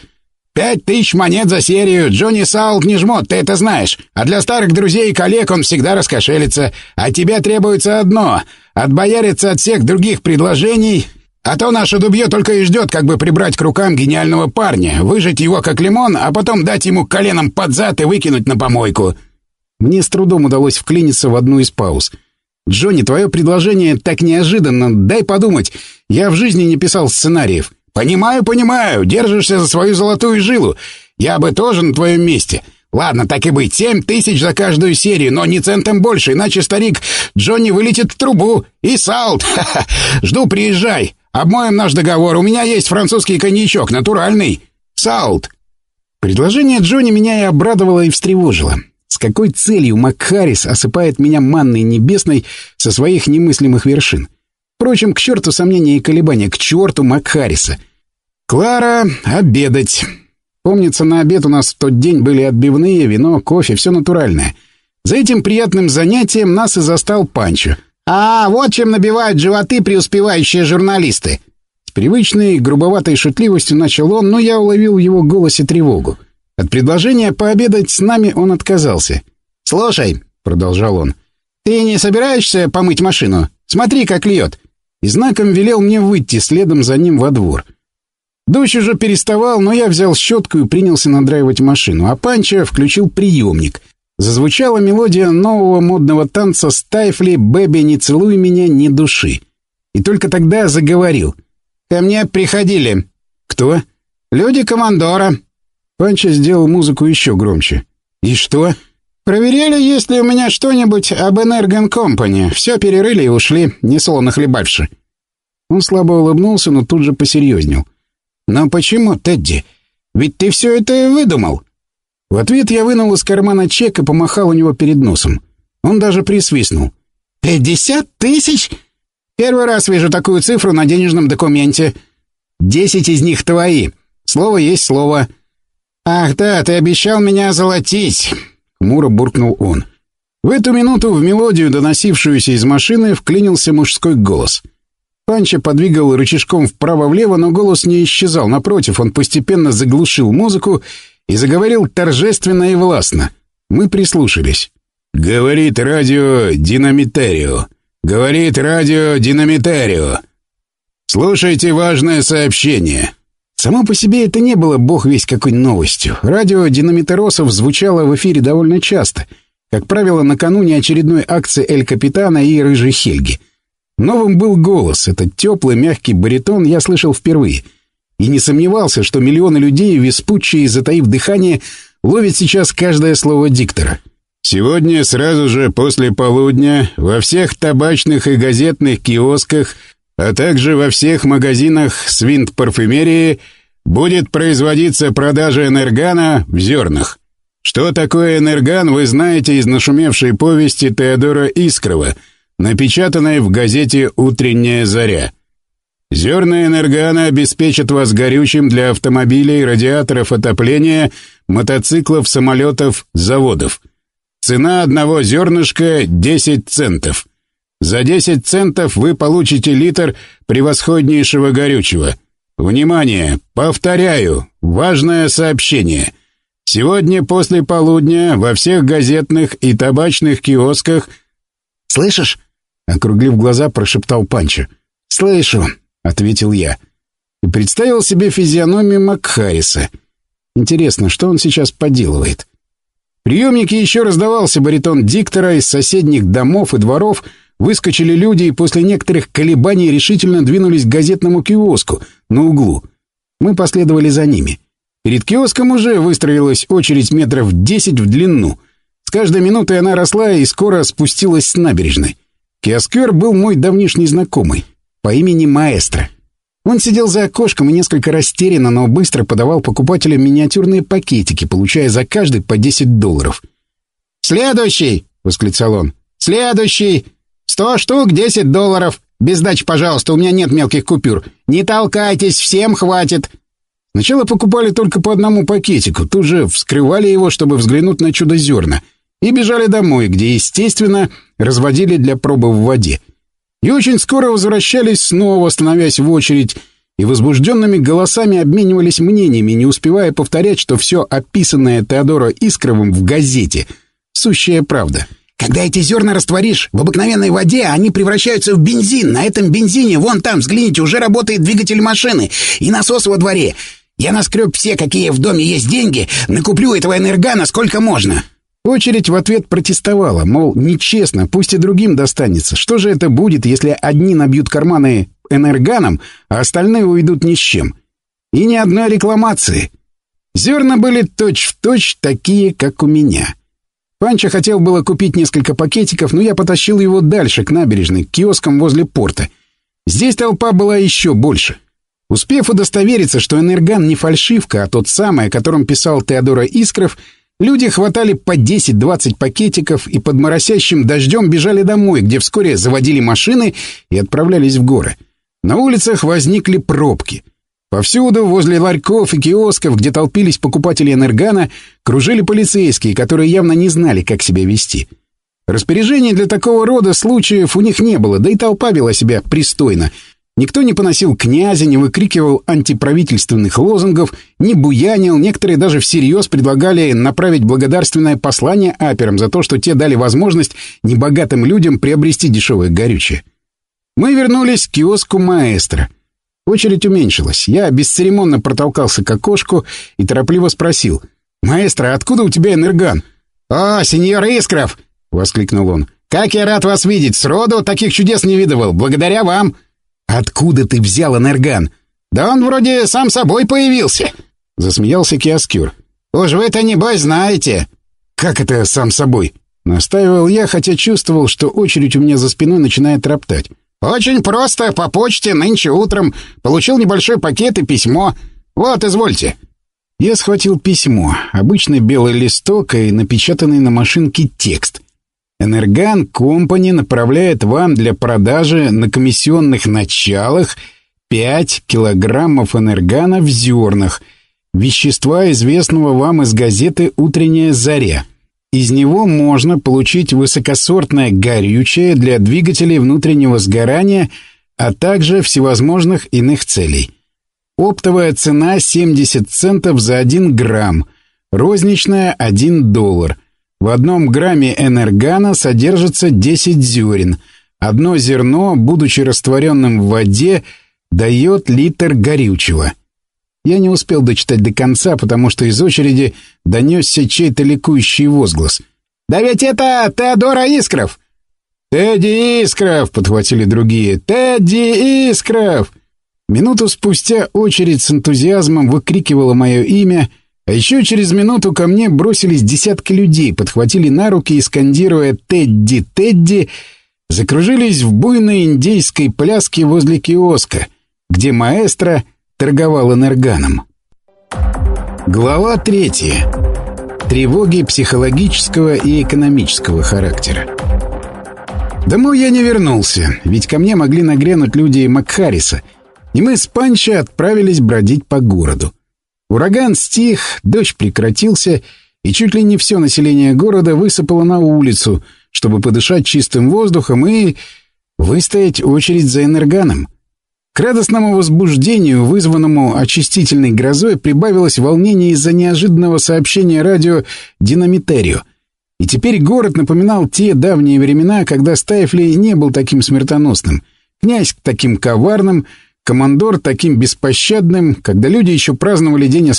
Пять тысяч монет за серию. Джонни Саут не жмот, ты это знаешь. А для старых друзей и коллег он всегда раскошелится. А тебе требуется одно — отбояриться от всех других предложений а то наше дубье только и ждет, как бы прибрать к рукам гениального парня, выжать его как лимон, а потом дать ему коленом под зад и выкинуть на помойку. Мне с трудом удалось вклиниться в одну из пауз. «Джонни, твое предложение так неожиданно. Дай подумать. Я в жизни не писал сценариев». «Понимаю, понимаю. Держишься за свою золотую жилу. Я бы тоже на твоем месте. Ладно, так и быть. Семь тысяч за каждую серию, но не центом больше, иначе старик Джонни вылетит в трубу. И салт. Жду, приезжай. Обмоем наш договор. У меня есть французский коньячок, натуральный. Салт. Предложение Джонни меня и обрадовало, и встревожило. Какой целью Макхарис осыпает меня манной небесной со своих немыслимых вершин? Впрочем, к черту сомнения и колебания, к черту Макхариса. Клара, обедать. Помнится, на обед у нас в тот день были отбивные, вино, кофе, все натуральное. За этим приятным занятием нас и застал Панчо. «А, вот чем набивают животы преуспевающие журналисты!» С привычной грубоватой шутливостью начал он, но я уловил в его голосе тревогу. От предложения пообедать с нами он отказался. «Слушай», — продолжал он, — «ты не собираешься помыть машину? Смотри, как льет!» И знаком велел мне выйти следом за ним во двор. Дождь уже переставал, но я взял щетку и принялся надраивать машину, а Панча включил приемник. Зазвучала мелодия нового модного танца «Стайфли, Бэби, не целуй меня, ни души». И только тогда заговорил. «Ко мне приходили». «Кто?» «Люди командора». Панча сделал музыку еще громче. «И что?» «Проверяли, есть ли у меня что-нибудь об Энерген Компани. Все перерыли и ушли, не солоно хлебавши». Он слабо улыбнулся, но тут же посерьезнел. «Но почему, Тедди? Ведь ты все это выдумал». В ответ я вынул из кармана чек и помахал у него перед носом. Он даже присвистнул. «Пятьдесят тысяч? Первый раз вижу такую цифру на денежном документе. Десять из них твои. Слово есть слово». «Ах да, ты обещал меня золотить!» — хмуро буркнул он. В эту минуту в мелодию, доносившуюся из машины, вклинился мужской голос. Панча подвигал рычажком вправо-влево, но голос не исчезал. Напротив, он постепенно заглушил музыку и заговорил торжественно и властно. Мы прислушались. «Говорит радио Динамитерио. Говорит радио Динамитерио. Слушайте важное сообщение. Само по себе это не было бог весь какой новостью. Радио Динамитеросов звучало в эфире довольно часто. Как правило, накануне очередной акции «Эль Капитана» и «Рыжей Хельги». Новым был голос. Этот теплый, мягкий баритон я слышал впервые. И не сомневался, что миллионы людей, веспучие, затаив дыхание, ловят сейчас каждое слово диктора. «Сегодня сразу же после полудня во всех табачных и газетных киосках а также во всех магазинах свинт-парфюмерии будет производиться продажа энергана в зернах. Что такое энерган, вы знаете из нашумевшей повести Теодора Искрова, напечатанной в газете «Утренняя заря». Зерна энергана обеспечат вас горючим для автомобилей, радиаторов отопления, мотоциклов, самолетов, заводов. Цена одного зернышка — 10 центов. За 10 центов вы получите литр превосходнейшего горючего. Внимание! Повторяю! Важное сообщение! Сегодня после полудня во всех газетных и табачных киосках...» «Слышишь?» — округлив глаза, прошептал Панчо. «Слышу», — ответил я. И представил себе физиономию Макхариса. Интересно, что он сейчас поделывает? В приемнике еще раздавался баритон диктора, из соседних домов и дворов выскочили люди и после некоторых колебаний решительно двинулись к газетному киоску на углу. Мы последовали за ними. Перед киоском уже выстроилась очередь метров десять в длину. С каждой минутой она росла и скоро спустилась с набережной. Киоскер был мой давнишний знакомый по имени Маэстро. Он сидел за окошком и несколько растерянно, но быстро подавал покупателям миниатюрные пакетики, получая за каждый по 10 долларов. «Следующий!» — восклицал он. «Следующий! Сто штук, 10 долларов! Без сдачи, пожалуйста, у меня нет мелких купюр. Не толкайтесь, всем хватит!» Сначала покупали только по одному пакетику, тут же вскрывали его, чтобы взглянуть на чудо-зерна, и бежали домой, где, естественно, разводили для пробы в воде. И очень скоро возвращались снова, становясь в очередь, и возбужденными голосами обменивались мнениями, не успевая повторять, что все описанное Теодоро Искровым в газете — сущая правда. «Когда эти зерна растворишь в обыкновенной воде, они превращаются в бензин. На этом бензине, вон там, взгляните, уже работает двигатель машины и насос во дворе. Я наскреб все, какие в доме есть деньги, накуплю этого энергана сколько можно». Очередь в ответ протестовала, мол, нечестно, пусть и другим достанется. Что же это будет, если одни набьют карманы энерганом, а остальные уйдут ни с чем? И ни одной рекламации. Зерна были точь-в-точь точь такие, как у меня. Панча хотел было купить несколько пакетиков, но я потащил его дальше, к набережной, к киоскам возле порта. Здесь толпа была еще больше. Успев удостовериться, что энерган не фальшивка, а тот самый, о котором писал Теодора Искров, Люди хватали по 10-20 пакетиков и под моросящим дождем бежали домой, где вскоре заводили машины и отправлялись в горы. На улицах возникли пробки. Повсюду, возле ларьков и киосков, где толпились покупатели энергана, кружили полицейские, которые явно не знали, как себя вести. Распоряжений для такого рода случаев у них не было, да и толпа вела себя пристойно — Никто не поносил князя, не выкрикивал антиправительственных лозунгов, не буянил, некоторые даже всерьез предлагали направить благодарственное послание аперам за то, что те дали возможность небогатым людям приобрести дешевое горючее. Мы вернулись к киоску маэстро. Очередь уменьшилась. Я бесцеремонно протолкался к окошку и торопливо спросил. «Маэстро, откуда у тебя энерган?» «О, сеньор Искров!» — воскликнул он. «Как я рад вас видеть! Сроду таких чудес не видывал! Благодаря вам!» «Откуда ты взял энерган?» «Да он вроде сам собой появился», — засмеялся Киоскюр. «Уж вы-то, небось, знаете». «Как это сам собой?» — настаивал я, хотя чувствовал, что очередь у меня за спиной начинает роптать. «Очень просто, по почте, нынче утром. Получил небольшой пакет и письмо. Вот, извольте». Я схватил письмо, обычный белый листок и напечатанный на машинке текст. Энерган Компани направляет вам для продажи на комиссионных началах 5 килограммов энергана в зернах, вещества, известного вам из газеты «Утренняя заря». Из него можно получить высокосортное горючее для двигателей внутреннего сгорания, а также всевозможных иных целей. Оптовая цена 70 центов за 1 грамм, розничная 1 доллар. В одном грамме энергана содержится 10 зерен. Одно зерно, будучи растворенным в воде, дает литр горючего. Я не успел дочитать до конца, потому что из очереди донесся чей-то ликующий возглас. «Да ведь это Теодора Искров!» «Тедди Искров!» — подхватили другие. «Тедди Искров!» Минуту спустя очередь с энтузиазмом выкрикивала мое имя — а еще через минуту ко мне бросились десятки людей, подхватили на руки и, скандируя «Тедди, Тедди!», закружились в буйной индейской пляске возле киоска, где маэстро торговал энерганом. Глава третья. Тревоги психологического и экономического характера. Домой я не вернулся, ведь ко мне могли нагрянуть люди Макхариса, и мы с Панчо отправились бродить по городу. Ураган стих, дождь прекратился, и чуть ли не все население города высыпало на улицу, чтобы подышать чистым воздухом и выстоять очередь за энерганом. К радостному возбуждению, вызванному очистительной грозой, прибавилось волнение из-за неожиданного сообщения радио «Динамитерию». И теперь город напоминал те давние времена, когда Стайфли не был таким смертоносным, князь таким коварным, командор таким беспощадным, когда люди еще праздновали День